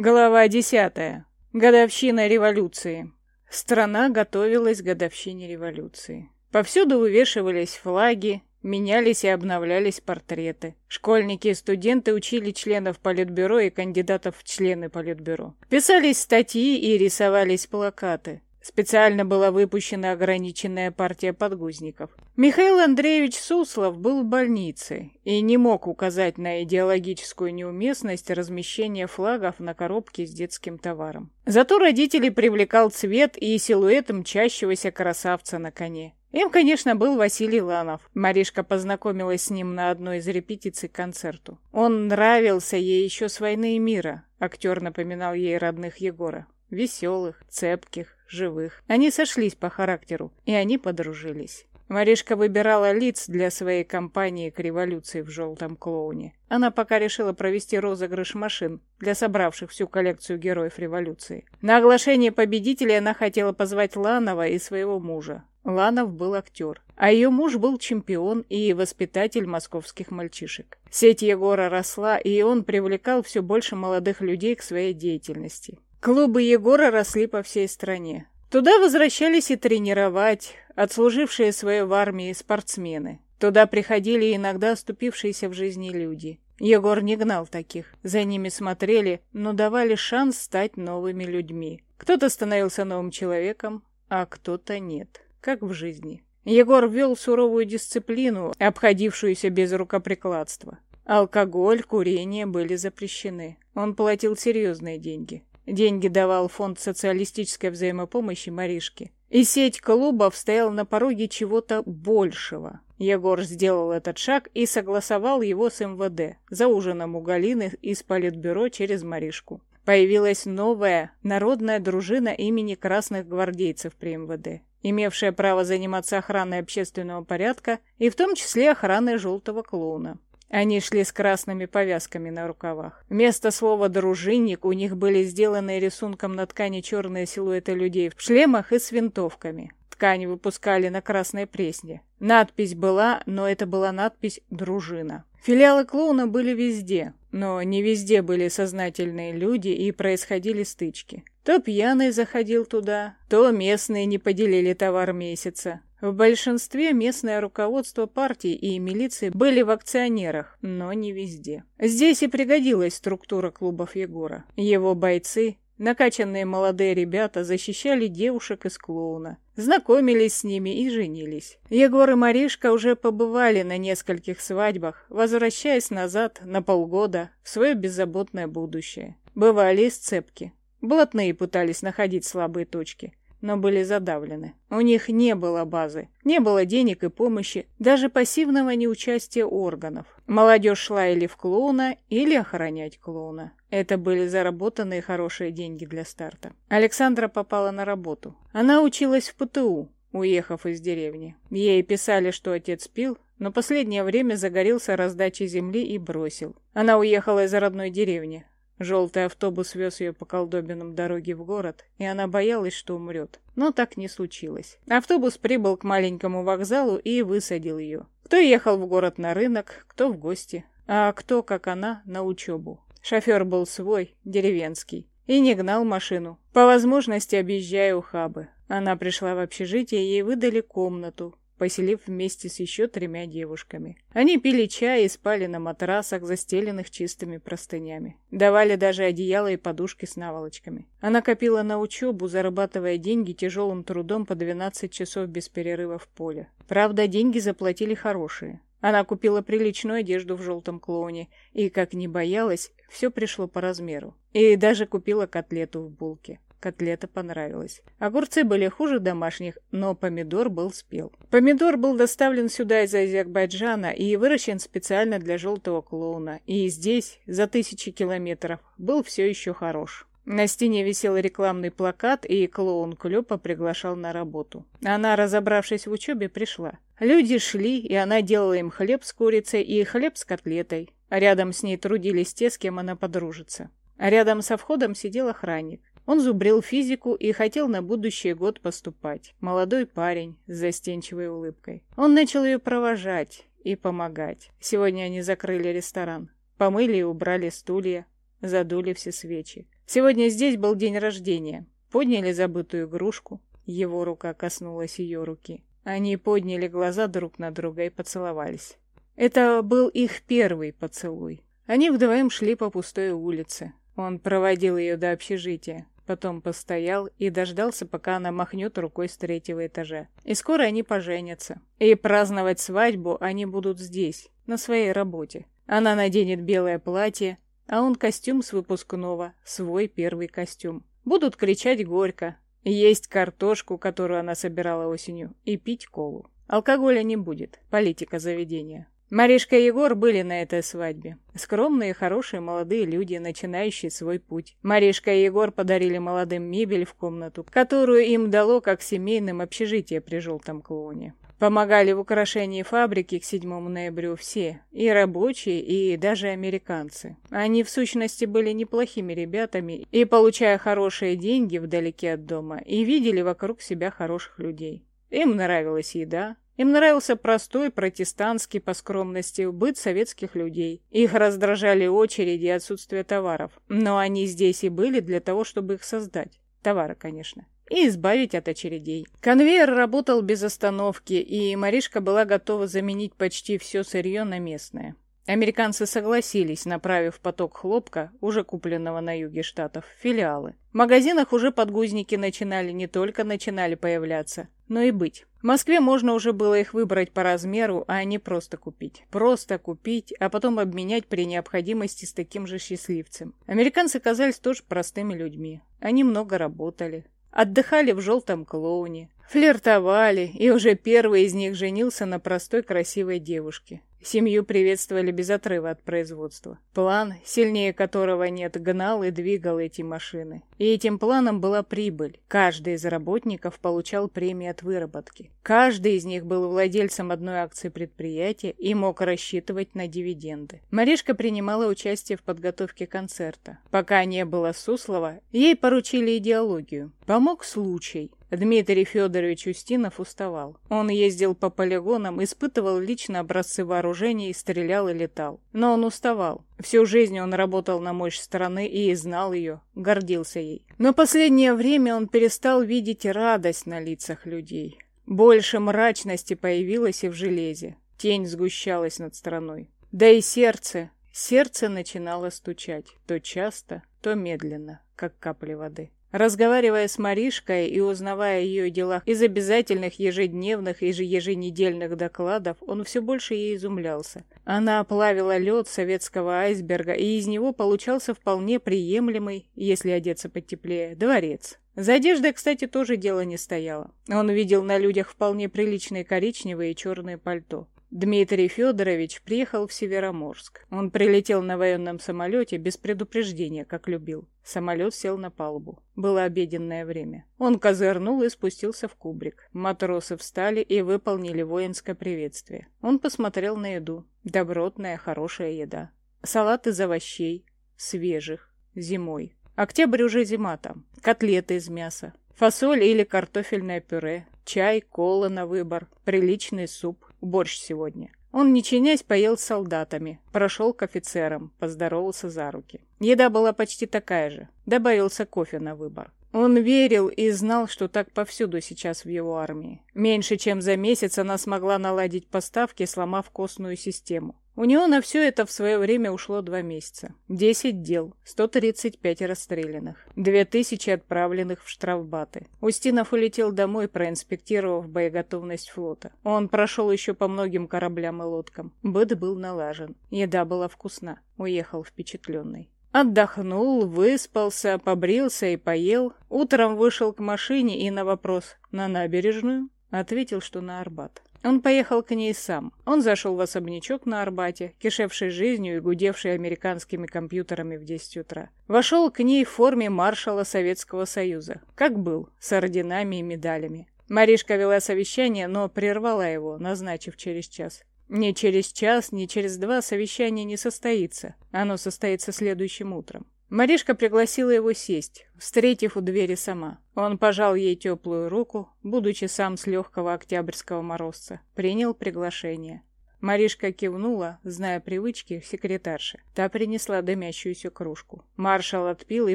Глава десятая. Годовщина революции. Страна готовилась к годовщине революции. Повсюду вывешивались флаги, менялись и обновлялись портреты. Школьники и студенты учили членов Политбюро и кандидатов в члены Политбюро. Писались статьи и рисовались плакаты. Специально была выпущена ограниченная партия подгузников. Михаил Андреевич Суслов был в больнице и не мог указать на идеологическую неуместность размещения флагов на коробке с детским товаром. Зато родителей привлекал цвет и силуэт мчащегося красавца на коне. Им, конечно, был Василий Ланов. Маришка познакомилась с ним на одной из репетиций к концерту. Он нравился ей еще с «Войны и мира», актер напоминал ей родных Егора. Веселых, цепких, живых. Они сошлись по характеру, и они подружились. Маришка выбирала лиц для своей кампании к революции в «Желтом клоуне». Она пока решила провести розыгрыш машин для собравших всю коллекцию героев революции. На оглашение победителей она хотела позвать Ланова и своего мужа. Ланов был актер, а ее муж был чемпион и воспитатель московских мальчишек. Сеть Егора росла, и он привлекал все больше молодых людей к своей деятельности. Клубы Егора росли по всей стране. Туда возвращались и тренировать отслужившие свое в армии спортсмены. Туда приходили иногда оступившиеся в жизни люди. Егор не гнал таких. За ними смотрели, но давали шанс стать новыми людьми. Кто-то становился новым человеком, а кто-то нет. Как в жизни. Егор ввел суровую дисциплину, обходившуюся без рукоприкладства. Алкоголь, курение были запрещены. Он платил серьезные деньги. Деньги давал фонд социалистической взаимопомощи Маришке. И сеть клубов стояла на пороге чего-то большего. Егор сделал этот шаг и согласовал его с МВД за ужином у Галины из Политбюро через Маришку. Появилась новая народная дружина имени красных гвардейцев при МВД, имевшая право заниматься охраной общественного порядка и в том числе охраной желтого клоуна. Они шли с красными повязками на рукавах. Вместо слова «дружинник» у них были сделаны рисунком на ткани черные силуэты людей в шлемах и с винтовками. Ткань выпускали на красной пресне. Надпись была, но это была надпись «Дружина». Филиалы клоуна были везде, но не везде были сознательные люди и происходили стычки. То пьяный заходил туда, то местные не поделили товар месяца. В большинстве местное руководство партии и милиции были в акционерах, но не везде. Здесь и пригодилась структура клубов Егора. Его бойцы, накачанные молодые ребята, защищали девушек из клоуна, знакомились с ними и женились. Егор и Маришка уже побывали на нескольких свадьбах, возвращаясь назад на полгода в свое беззаботное будущее. Бывали и сцепки. Блатные пытались находить слабые точки но были задавлены. У них не было базы, не было денег и помощи, даже пассивного неучастия органов. Молодежь шла или в клоуна, или охранять клоуна. Это были заработанные хорошие деньги для старта. Александра попала на работу. Она училась в ПТУ, уехав из деревни. Ей писали, что отец пил, но последнее время загорелся раздачей земли и бросил. Она уехала из родной деревни, Желтый автобус вез ее по колдобинам дороги в город, и она боялась, что умрет. Но так не случилось. Автобус прибыл к маленькому вокзалу и высадил ее. Кто ехал в город на рынок, кто в гости, а кто, как она, на учебу. Шофер был свой, деревенский, и не гнал машину, по возможности объезжая ухабы. Она пришла в общежитие, ей выдали комнату, поселив вместе с еще тремя девушками. Они пили чай и спали на матрасах, застеленных чистыми простынями. Давали даже одеяло и подушки с наволочками. Она копила на учебу, зарабатывая деньги тяжелым трудом по 12 часов без перерыва в поле. Правда, деньги заплатили хорошие. Она купила приличную одежду в желтом клоуне и, как не боялась, все пришло по размеру. И даже купила котлету в булке. Котлета понравилась. Огурцы были хуже домашних, но помидор был спел. Помидор был доставлен сюда из Азербайджана и выращен специально для желтого клоуна. И здесь, за тысячи километров, был все еще хорош. На стене висел рекламный плакат, и клоун Клёпа приглашал на работу. Она, разобравшись в учебе, пришла. Люди шли, и она делала им хлеб с курицей и хлеб с котлетой. Рядом с ней трудились те, с кем она подружится. Рядом со входом сидел охранник. Он зубрил физику и хотел на будущий год поступать. Молодой парень с застенчивой улыбкой. Он начал ее провожать и помогать. Сегодня они закрыли ресторан. Помыли и убрали стулья, задули все свечи. Сегодня здесь был день рождения. Подняли забытую игрушку. Его рука коснулась ее руки. Они подняли глаза друг на друга и поцеловались. Это был их первый поцелуй. Они вдвоем шли по пустой улице. Он проводил ее до общежития, потом постоял и дождался, пока она махнет рукой с третьего этажа. И скоро они поженятся. И праздновать свадьбу они будут здесь, на своей работе. Она наденет белое платье, а он костюм с выпускного, свой первый костюм. Будут кричать горько, есть картошку, которую она собирала осенью, и пить колу. Алкоголя не будет, политика заведения. Маришка и Егор были на этой свадьбе. Скромные, хорошие, молодые люди, начинающие свой путь. Маришка и Егор подарили молодым мебель в комнату, которую им дало как семейным общежитие при желтом клоуне. Помогали в украшении фабрики к 7 ноября все, и рабочие, и даже американцы. Они в сущности были неплохими ребятами и, получая хорошие деньги вдалеке от дома, и видели вокруг себя хороших людей. Им нравилась еда, им нравился простой протестантский по скромности быт советских людей. Их раздражали очереди и отсутствие товаров. Но они здесь и были для того, чтобы их создать. Товары, конечно. И избавить от очередей. Конвейер работал без остановки, и Маришка была готова заменить почти все сырье на местное. Американцы согласились, направив поток хлопка, уже купленного на юге штатов, в филиалы. В магазинах уже подгузники начинали не только начинали появляться, но и быть. В Москве можно уже было их выбрать по размеру, а не просто купить. Просто купить, а потом обменять при необходимости с таким же счастливцем. Американцы казались тоже простыми людьми. Они много работали. Отдыхали в желтом клоуне, флиртовали, и уже первый из них женился на простой красивой девушке. Семью приветствовали без отрыва от производства. План, сильнее которого нет, гнал и двигал эти машины. И этим планом была прибыль. Каждый из работников получал премии от выработки. Каждый из них был владельцем одной акции предприятия и мог рассчитывать на дивиденды. Маришка принимала участие в подготовке концерта. Пока не было Суслова, ей поручили идеологию. Помог случай. Дмитрий Федорович Устинов уставал. Он ездил по полигонам, испытывал лично образцы вооружений, стрелял и летал. Но он уставал. Всю жизнь он работал на мощь страны и знал ее, гордился ей. Но последнее время он перестал видеть радость на лицах людей. Больше мрачности появилось и в железе. Тень сгущалась над страной. Да и сердце, сердце начинало стучать. То часто, то медленно, как капли воды. Разговаривая с Маришкой и узнавая о ее делах из обязательных ежедневных и еженедельных докладов, он все больше ей изумлялся. Она оплавила лед советского айсберга, и из него получался вполне приемлемый, если одеться потеплее, дворец. За одеждой, кстати, тоже дело не стояло. Он видел на людях вполне приличные коричневые и черные пальто. Дмитрий Федорович приехал в Североморск. Он прилетел на военном самолете без предупреждения, как любил. Самолет сел на палубу. Было обеденное время. Он козырнул и спустился в кубрик. Матросы встали и выполнили воинское приветствие. Он посмотрел на еду. Добротная, хорошая еда. Салат из овощей, свежих, зимой. Октябрь уже зима там. Котлеты из мяса. Фасоль или картофельное пюре. Чай, кола на выбор. Приличный суп борщ сегодня. Он, не чинясь, поел с солдатами, прошел к офицерам, поздоровался за руки. Еда была почти такая же. Добавился кофе на выбор. Он верил и знал, что так повсюду сейчас в его армии. Меньше чем за месяц она смогла наладить поставки, сломав костную систему. У него на все это в свое время ушло два месяца. Десять дел, 135 расстрелянных, две тысячи отправленных в штрафбаты. Устинов улетел домой, проинспектировав боеготовность флота. Он прошел еще по многим кораблям и лодкам. Быт был налажен. Еда была вкусна. Уехал впечатленный. Отдохнул, выспался, побрился и поел. Утром вышел к машине и на вопрос «На набережную?» ответил, что на Арбат. Он поехал к ней сам. Он зашел в особнячок на Арбате, кишевший жизнью и гудевший американскими компьютерами в 10 утра. Вошел к ней в форме маршала Советского Союза, как был, с орденами и медалями. Маришка вела совещание, но прервала его, назначив через час. Ни через час, ни через два совещание не состоится. Оно состоится следующим утром. Маришка пригласила его сесть, встретив у двери сама. Он пожал ей теплую руку, будучи сам с легкого октябрьского морозца. Принял приглашение. Маришка кивнула, зная привычки секретарши. Та принесла дымящуюся кружку. Маршал отпил и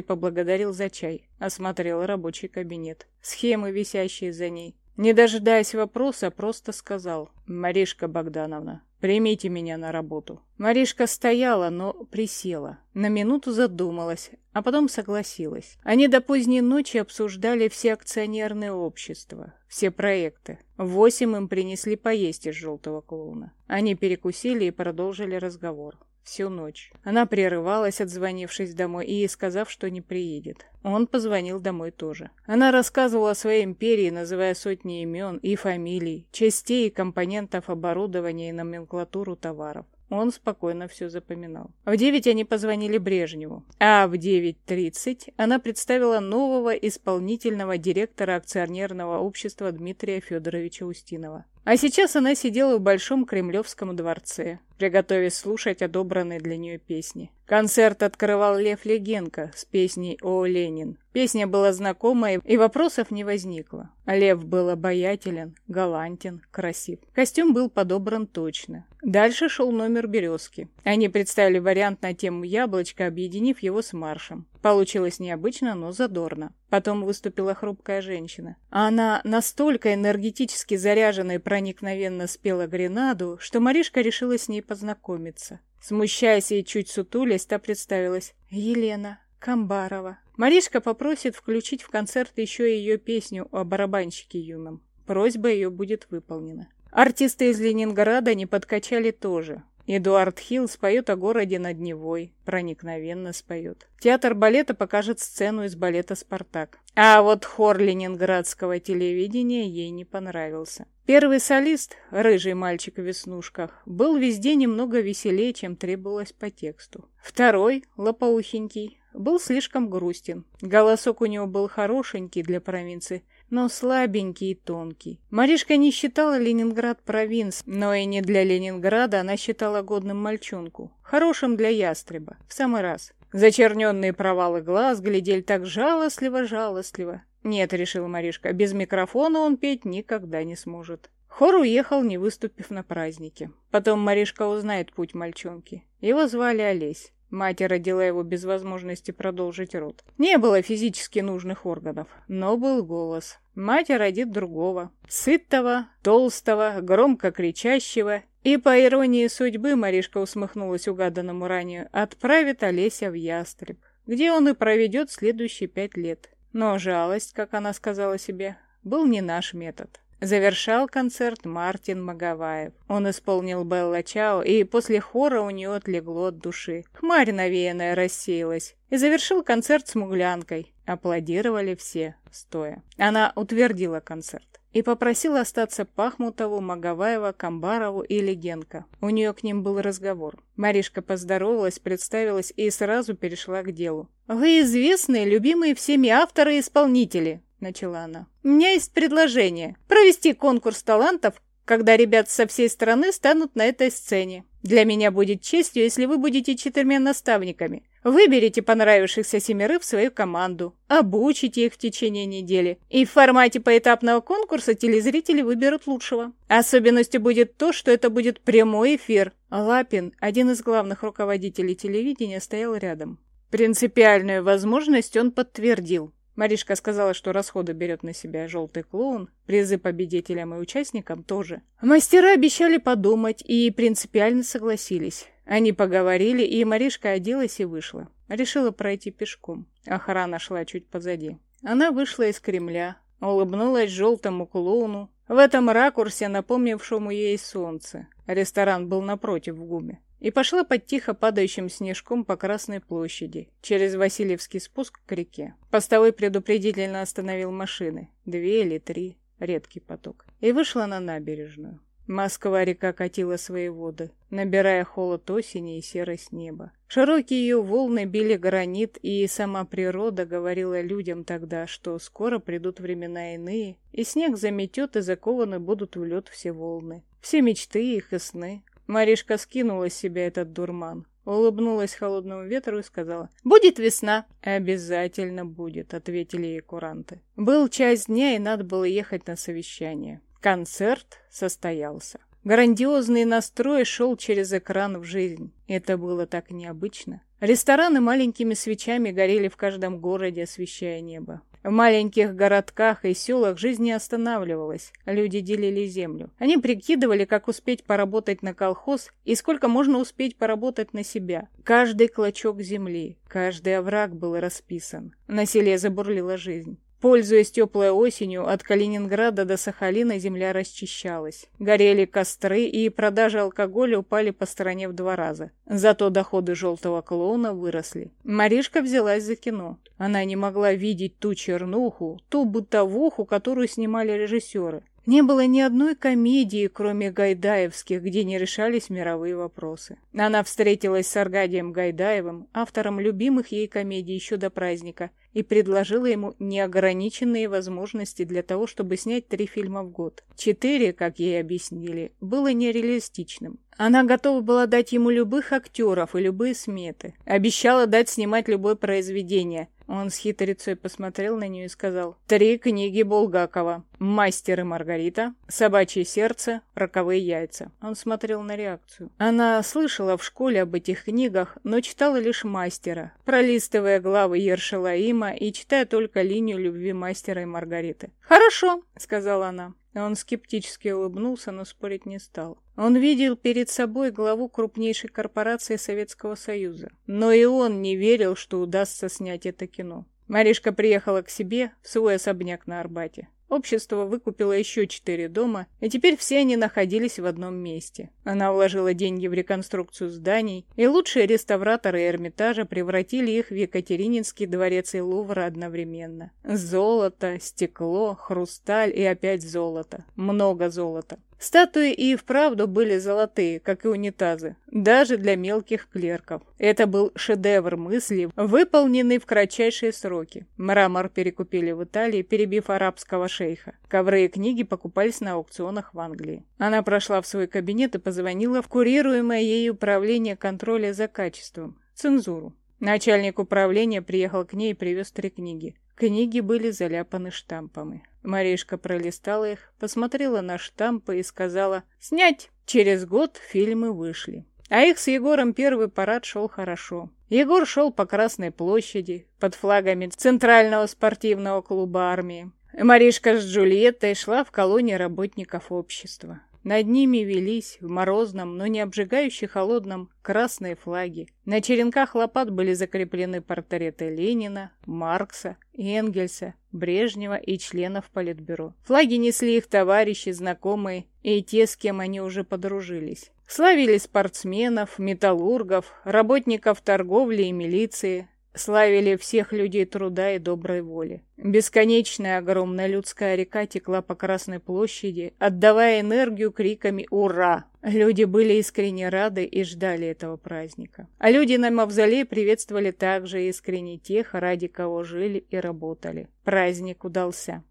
поблагодарил за чай. Осмотрел рабочий кабинет. Схемы, висящие за ней. Не дожидаясь вопроса, просто сказал «Маришка Богдановна, примите меня на работу». Маришка стояла, но присела. На минуту задумалась, а потом согласилась. Они до поздней ночи обсуждали все акционерные общества, все проекты. восемь им принесли поесть из желтого клоуна. Они перекусили и продолжили разговор всю ночь. Она прерывалась, отзвонившись домой и сказав, что не приедет. Он позвонил домой тоже. Она рассказывала о своей империи, называя сотни имен и фамилий, частей и компонентов оборудования и номенклатуру товаров. Он спокойно все запоминал. В девять они позвонили Брежневу, а в девять тридцать она представила нового исполнительного директора акционерного общества Дмитрия Федоровича Устинова. А сейчас она сидела в Большом Кремлевском дворце, приготовясь слушать одобранные для нее песни. Концерт открывал Лев Легенко с песней «О, Ленин». Песня была знакомая, и вопросов не возникло. Лев был обаятелен, галантен, красив. Костюм был подобран точно. Дальше шел номер «Березки». Они представили вариант на тему «Яблочко», объединив его с маршем. Получилось необычно, но задорно. Потом выступила хрупкая женщина. Она настолько энергетически заряжена проникновенно спела гренаду, что Маришка решила с ней познакомиться. Смущаясь и чуть сутулясь, та представилась. «Елена Камбарова». Маришка попросит включить в концерт еще ее песню о барабанщике юном. Просьба ее будет выполнена. Артисты из Ленинграда не подкачали тоже. Эдуард Хилл споет о городе над Невой, проникновенно споет. Театр балета покажет сцену из балета «Спартак». А вот хор ленинградского телевидения ей не понравился. Первый солист, рыжий мальчик в веснушках, был везде немного веселее, чем требовалось по тексту. Второй, лопоухенький, был слишком грустен. Голосок у него был хорошенький для провинции, но слабенький и тонкий. Маришка не считала Ленинград провинц, но и не для Ленинграда она считала годным мальчонку. Хорошим для ястреба. В самый раз. Зачерненные провалы глаз глядели так жалостливо-жалостливо. Нет, решила Маришка, без микрофона он петь никогда не сможет. Хор уехал, не выступив на празднике. Потом Маришка узнает путь мальчонки. Его звали Олесь. Мать родила его без возможности продолжить род. Не было физически нужных органов, но был голос. Мать родит другого. Сытого, толстого, громко кричащего. И, по иронии судьбы, Маришка усмехнулась угаданному ранее, отправит Олеся в ястреб, где он и проведет следующие пять лет. Но жалость, как она сказала себе, был не наш метод. Завершал концерт Мартин Магаваев. Он исполнил Белла Чао, и после хора у нее отлегло от души. Хмарь навеянная рассеялась. И завершил концерт с муглянкой. Аплодировали все, стоя. Она утвердила концерт и попросила остаться Пахмутову, Магаваева, Камбарову и Легенко. У нее к ним был разговор. Маришка поздоровалась, представилась и сразу перешла к делу. «Вы известные, любимые всеми авторы и исполнители начала она. «У меня есть предложение. Провести конкурс талантов, когда ребят со всей страны станут на этой сцене. Для меня будет честью, если вы будете четырьмя наставниками. Выберите понравившихся семерых в свою команду, обучите их в течение недели. И в формате поэтапного конкурса телезрители выберут лучшего. Особенностью будет то, что это будет прямой эфир. Лапин, один из главных руководителей телевидения, стоял рядом. Принципиальную возможность он подтвердил. Маришка сказала, что расходы берет на себя желтый клоун, призы победителям и участникам тоже. Мастера обещали подумать и принципиально согласились. Они поговорили, и Маришка оделась и вышла. Решила пройти пешком. Охрана шла чуть позади. Она вышла из Кремля, улыбнулась желтому клоуну, в этом ракурсе, напомнившему ей солнце. Ресторан был напротив в ГУМе и пошла под тихо падающим снежком по Красной площади, через Васильевский спуск к реке. Постовой предупредительно остановил машины, две или три, редкий поток, и вышла на набережную. Москва-река катила свои воды, набирая холод осени и серость неба. Широкие ее волны били гранит, и сама природа говорила людям тогда, что скоро придут времена иные, и снег заметет, и закованы будут в лед все волны. Все мечты их и сны, Маришка скинула с себя этот дурман, улыбнулась холодному ветру и сказала «Будет весна». «Обязательно будет», — ответили ей куранты. Был час дня, и надо было ехать на совещание. Концерт состоялся. Грандиозный настрой шел через экран в жизнь. Это было так необычно. Рестораны маленькими свечами горели в каждом городе, освещая небо. В маленьких городках и селах жизнь не останавливалась. Люди делили землю. Они прикидывали, как успеть поработать на колхоз и сколько можно успеть поработать на себя. Каждый клочок земли, каждый овраг был расписан. На селе забурлила жизнь. Пользуясь теплой осенью, от Калининграда до Сахалина земля расчищалась. Горели костры, и продажи алкоголя упали по стороне в два раза. Зато доходы желтого клоуна выросли. Маришка взялась за кино. Она не могла видеть ту чернуху, ту бытовуху, которую снимали режиссеры. Не было ни одной комедии, кроме гайдаевских, где не решались мировые вопросы. Она встретилась с Аркадием Гайдаевым, автором любимых ей комедий еще до праздника, и предложила ему неограниченные возможности для того, чтобы снять три фильма в год. Четыре, как ей объяснили, было нереалистичным. Она готова была дать ему любых актеров и любые сметы. Обещала дать снимать любое произведение, он с хитрецой посмотрел на нее и сказал «Три книги Булгакова. Мастер и Маргарита, Собачье сердце, Роковые яйца». Он смотрел на реакцию. Она слышала в школе об этих книгах, но читала лишь «Мастера», пролистывая главы Ершалаима и читая только линию любви Мастера и Маргариты. «Хорошо», — сказала она. Он скептически улыбнулся, но спорить не стал. Он видел перед собой главу крупнейшей корпорации Советского Союза. Но и он не верил, что удастся снять это кино. Маришка приехала к себе в свой особняк на Арбате. Общество выкупило еще четыре дома, и теперь все они находились в одном месте. Она вложила деньги в реконструкцию зданий, и лучшие реставраторы Эрмитажа превратили их в Екатерининский дворец и Лувр одновременно. Золото, стекло, хрусталь и опять золото. Много золота. Статуи и вправду были золотые, как и унитазы, даже для мелких клерков. Это был шедевр мысли, выполненный в кратчайшие сроки. Мрамор перекупили в Италии, перебив арабского шейха. Ковры и книги покупались на аукционах в Англии. Она прошла в свой кабинет и позвонила в курируемое ей управление контроля за качеством, цензуру. Начальник управления приехал к ней и привез три книги. Книги были заляпаны штампами. Маришка пролистала их, посмотрела на штампы и сказала «Снять!». Через год фильмы вышли. А их с Егором первый парад шел хорошо. Егор шел по Красной площади под флагами Центрального спортивного клуба армии. Маришка с Джульеттой шла в колонии работников общества. Над ними велись в морозном, но не обжигающе холодном красные флаги. На черенках лопат были закреплены портреты Ленина, Маркса, Энгельса, Брежнева и членов Политбюро. Флаги несли их товарищи, знакомые и те, с кем они уже подружились. Славили спортсменов, металлургов, работников торговли и милиции, славили всех людей труда и доброй воли. Бесконечная огромная людская река текла по Красной площади, отдавая энергию криками «Ура!». Люди были искренне рады и ждали этого праздника. А люди на мавзолее приветствовали также искренне тех, ради кого жили и работали. Праздник удался.